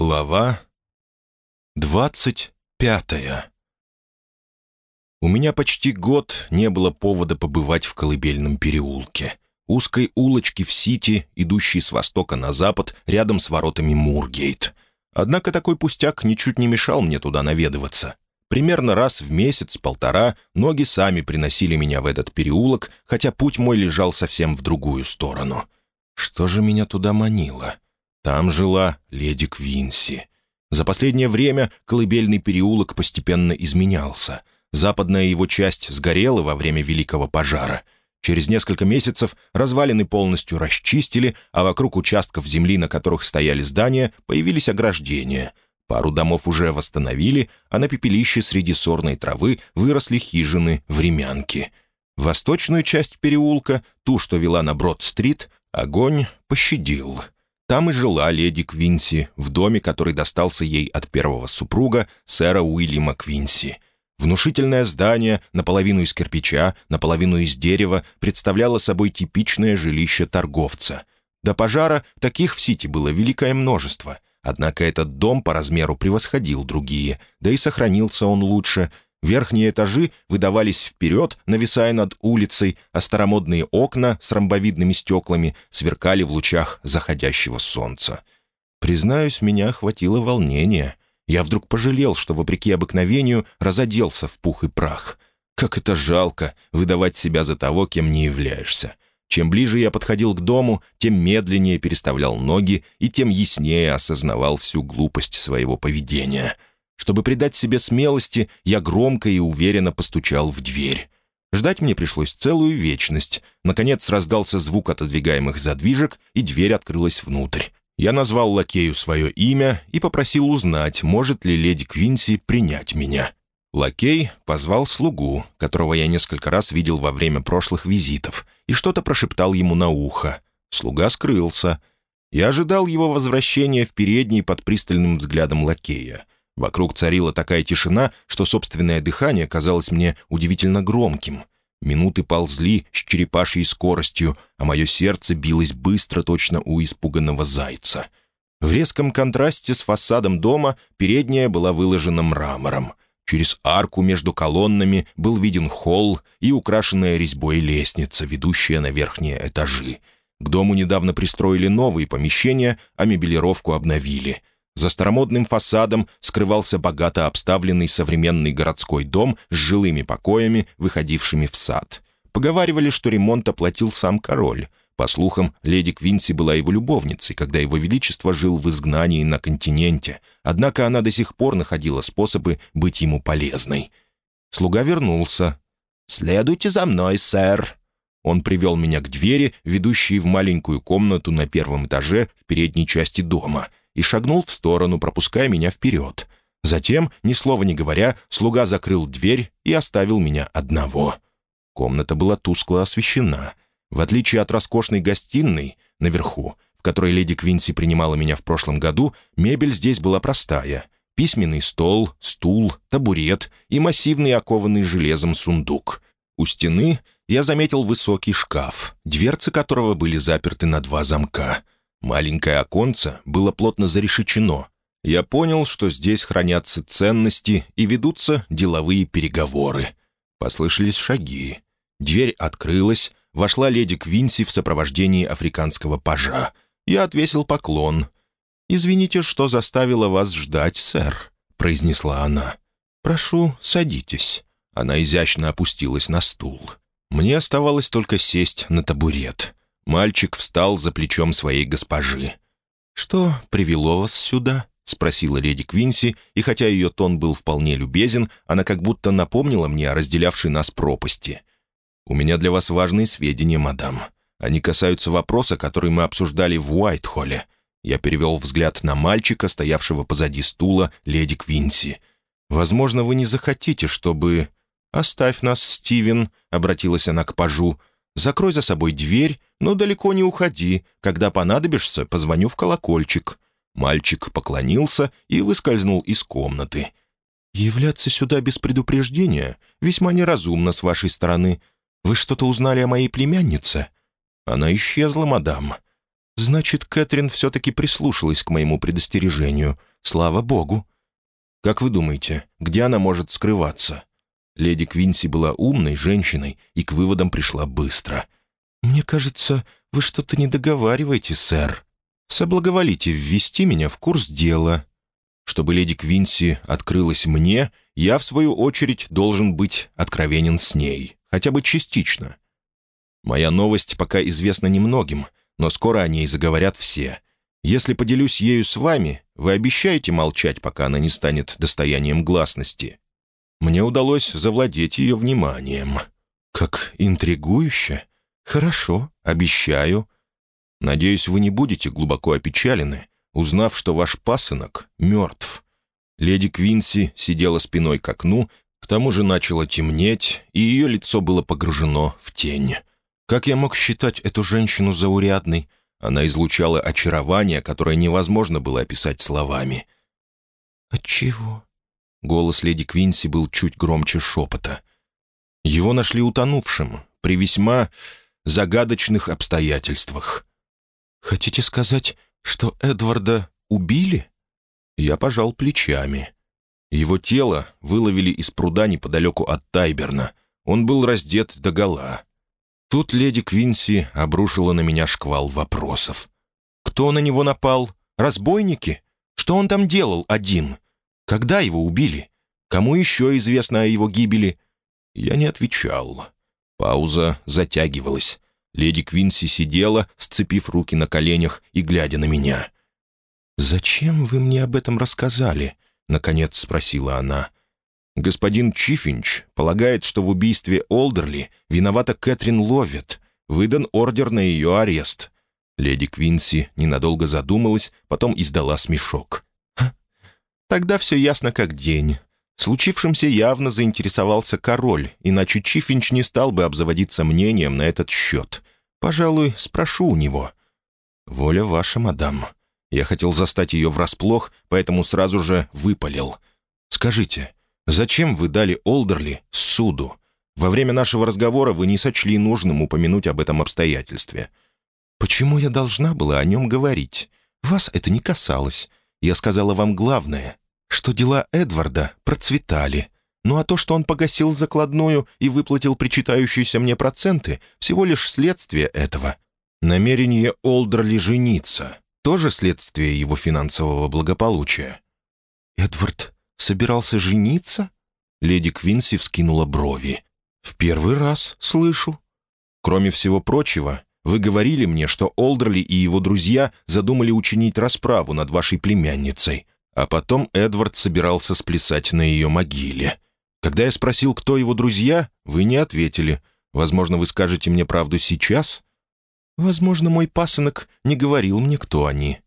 Глава двадцать пятая У меня почти год не было повода побывать в Колыбельном переулке, узкой улочке в Сити, идущей с востока на запад, рядом с воротами Мургейт. Однако такой пустяк ничуть не мешал мне туда наведываться. Примерно раз в месяц-полтора ноги сами приносили меня в этот переулок, хотя путь мой лежал совсем в другую сторону. Что же меня туда манило? — там жила леди Квинси. За последнее время колыбельный переулок постепенно изменялся. Западная его часть сгорела во время Великого пожара. Через несколько месяцев развалины полностью расчистили, а вокруг участков земли, на которых стояли здания, появились ограждения. Пару домов уже восстановили, а на пепелище среди сорной травы выросли хижины-времянки. Восточную часть переулка, ту, что вела на Брод-стрит, огонь пощадил — там и жила леди Квинси, в доме, который достался ей от первого супруга, сэра Уильяма Квинси. Внушительное здание, наполовину из кирпича, наполовину из дерева, представляло собой типичное жилище торговца. До пожара таких в Сити было великое множество. Однако этот дом по размеру превосходил другие, да и сохранился он лучше — Верхние этажи выдавались вперед, нависая над улицей, а старомодные окна с ромбовидными стеклами сверкали в лучах заходящего солнца. Признаюсь, меня охватило волнение. Я вдруг пожалел, что, вопреки обыкновению, разоделся в пух и прах. Как это жалко — выдавать себя за того, кем не являешься. Чем ближе я подходил к дому, тем медленнее переставлял ноги и тем яснее осознавал всю глупость своего поведения — чтобы придать себе смелости, я громко и уверенно постучал в дверь. Ждать мне пришлось целую вечность. Наконец раздался звук отодвигаемых задвижек, и дверь открылась внутрь. Я назвал лакею свое имя и попросил узнать, может ли леди Квинси принять меня. Лакей позвал слугу, которого я несколько раз видел во время прошлых визитов, и что-то прошептал ему на ухо. Слуга скрылся. Я ожидал его возвращения в передней под пристальным взглядом лакея. Вокруг царила такая тишина, что собственное дыхание казалось мне удивительно громким. Минуты ползли с черепашьей скоростью, а мое сердце билось быстро, точно у испуганного зайца. В резком контрасте с фасадом дома передняя была выложена мрамором. Через арку между колоннами был виден холл и украшенная резьбой лестница, ведущая на верхние этажи. К дому недавно пристроили новые помещения, а мебелировку обновили. За старомодным фасадом скрывался богато обставленный современный городской дом с жилыми покоями, выходившими в сад. Поговаривали, что ремонт оплатил сам король. По слухам, леди Квинси была его любовницей, когда его величество жил в изгнании на континенте, однако она до сих пор находила способы быть ему полезной. Слуга вернулся. «Следуйте за мной, сэр». Он привел меня к двери, ведущей в маленькую комнату на первом этаже в передней части дома — и шагнул в сторону, пропуская меня вперед. Затем, ни слова не говоря, слуга закрыл дверь и оставил меня одного. Комната была тускло освещена. В отличие от роскошной гостиной наверху, в которой леди Квинси принимала меня в прошлом году, мебель здесь была простая. Письменный стол, стул, табурет и массивный окованный железом сундук. У стены я заметил высокий шкаф, дверцы которого были заперты на два замка — Маленькое оконце было плотно зарешечено. Я понял, что здесь хранятся ценности и ведутся деловые переговоры. Послышались шаги. Дверь открылась, вошла леди Квинси в сопровождении африканского пажа. Я отвесил поклон. «Извините, что заставила вас ждать, сэр», — произнесла она. «Прошу, садитесь». Она изящно опустилась на стул. Мне оставалось только сесть на табурет. Мальчик встал за плечом своей госпожи. «Что привело вас сюда?» — спросила леди Квинси, и хотя ее тон был вполне любезен, она как будто напомнила мне о разделявшей нас пропасти. «У меня для вас важные сведения, мадам. Они касаются вопроса, который мы обсуждали в Уайтхолле». Я перевел взгляд на мальчика, стоявшего позади стула леди Квинси. «Возможно, вы не захотите, чтобы...» «Оставь нас, Стивен», — обратилась она к пажу. Закрой за собой дверь, но далеко не уходи. Когда понадобишься, позвоню в колокольчик». Мальчик поклонился и выскользнул из комнаты. «Являться сюда без предупреждения весьма неразумно с вашей стороны. Вы что-то узнали о моей племяннице?» «Она исчезла, мадам». «Значит, Кэтрин все-таки прислушалась к моему предостережению. Слава богу!» «Как вы думаете, где она может скрываться?» Леди Квинси была умной женщиной и к выводам пришла быстро. «Мне кажется, вы что-то не договариваете, сэр. Соблаговолите ввести меня в курс дела. Чтобы леди Квинси открылась мне, я, в свою очередь, должен быть откровенен с ней, хотя бы частично. Моя новость пока известна немногим, но скоро о ней заговорят все. Если поделюсь ею с вами, вы обещаете молчать, пока она не станет достоянием гласности. Мне удалось завладеть ее вниманием. Как интригующе. Хорошо, обещаю. Надеюсь, вы не будете глубоко опечалены, узнав, что ваш пасынок мертв. Леди Квинси сидела спиной к окну, к тому же начало темнеть, и ее лицо было погружено в тень. Как я мог считать эту женщину заурядной? Она излучала очарование, которое невозможно было описать словами. «Отчего?» Голос леди Квинси был чуть громче шепота. Его нашли утонувшим, при весьма загадочных обстоятельствах. «Хотите сказать, что Эдварда убили?» Я пожал плечами. Его тело выловили из пруда неподалеку от Тайберна. Он был раздет догола. Тут леди Квинси обрушила на меня шквал вопросов. «Кто на него напал? Разбойники? Что он там делал один? Когда его убили? Кому еще известно о его гибели?» Я не отвечал. Пауза затягивалась. Леди Квинси сидела, сцепив руки на коленях и глядя на меня. «Зачем вы мне об этом рассказали?» — наконец спросила она. «Господин Чифинч полагает, что в убийстве Олдерли виновата Кэтрин Ловит. Выдан ордер на ее арест». Леди Квинси ненадолго задумалась, потом издала смешок. «Тогда все ясно как день. Случившимся явно заинтересовался король, иначе Чифинч не стал бы обзаводиться мнением на этот счет. Пожалуй, спрошу у него». «Воля ваша, мадам». Я хотел застать ее врасплох, поэтому сразу же выпалил. «Скажите, зачем вы дали Олдерли суду? Во время нашего разговора вы не сочли нужным упомянуть об этом обстоятельстве. Почему я должна была о нем говорить? Вас это не касалось. Я сказала вам главное что дела Эдварда процветали. Ну а то, что он погасил закладную и выплатил причитающиеся мне проценты, всего лишь следствие этого. Намерение Олдерли жениться — тоже следствие его финансового благополучия. «Эдвард собирался жениться?» Леди Квинси вскинула брови. «В первый раз слышу. Кроме всего прочего, вы говорили мне, что Олдерли и его друзья задумали учинить расправу над вашей племянницей, а потом Эдвард собирался сплясать на ее могиле. Когда я спросил, кто его друзья, вы не ответили. Возможно, вы скажете мне правду сейчас? Возможно, мой пасынок не говорил мне, кто они.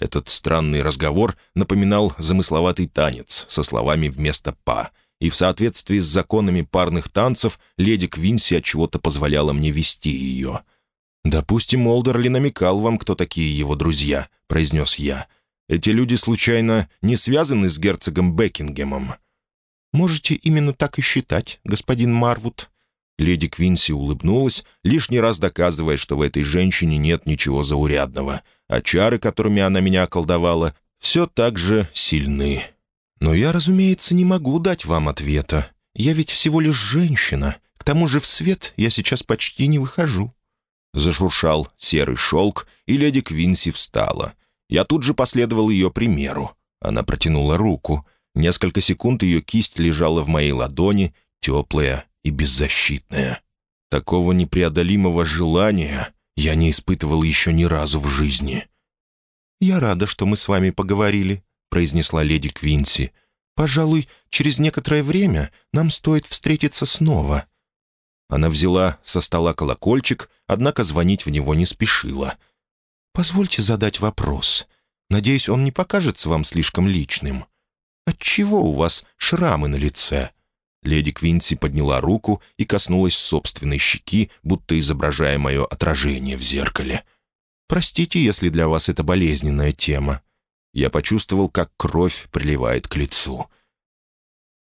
Этот странный разговор напоминал замысловатый танец со словами вместо «па», и в соответствии с законами парных танцев леди Квинси от чего-то позволяла мне вести ее. «Допустим, Олдерли намекал вам, кто такие его друзья», — произнес я, — эти люди, случайно, не связаны с герцогом Бекингемом?» «Можете именно так и считать, господин Марвуд». Леди Квинси улыбнулась, лишний раз доказывая, что в этой женщине нет ничего заурядного, а чары, которыми она меня околдовала, все так же сильны. «Но я, разумеется, не могу дать вам ответа. Я ведь всего лишь женщина. К тому же в свет я сейчас почти не выхожу». Зашуршал серый шелк, и леди Квинси встала. Я тут же последовал ее примеру. Она протянула руку. Несколько секунд ее кисть лежала в моей ладони, теплая и беззащитная. Такого непреодолимого желания я не испытывал еще ни разу в жизни. «Я рада, что мы с вами поговорили», — произнесла леди Квинси. «Пожалуй, через некоторое время нам стоит встретиться снова». Она взяла со стола колокольчик, однако звонить в него не спешила — «Позвольте задать вопрос. Надеюсь, он не покажется вам слишком личным. Отчего у вас шрамы на лице?» Леди Квинси подняла руку и коснулась собственной щеки, будто изображая мое отражение в зеркале. «Простите, если для вас это болезненная тема». Я почувствовал, как кровь приливает к лицу.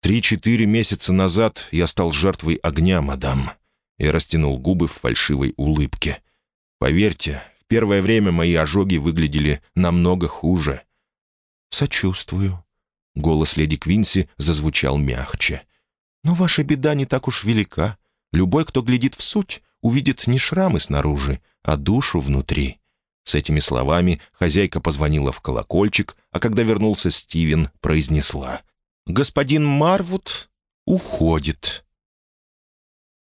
«Три-четыре месяца назад я стал жертвой огня, мадам». Я растянул губы в фальшивой улыбке. «Поверьте, Первое время мои ожоги выглядели намного хуже». «Сочувствую». Голос леди Квинси зазвучал мягче. «Но ваша беда не так уж велика. Любой, кто глядит в суть, увидит не шрамы снаружи, а душу внутри». С этими словами хозяйка позвонила в колокольчик, а когда вернулся Стивен, произнесла. «Господин Марвуд уходит».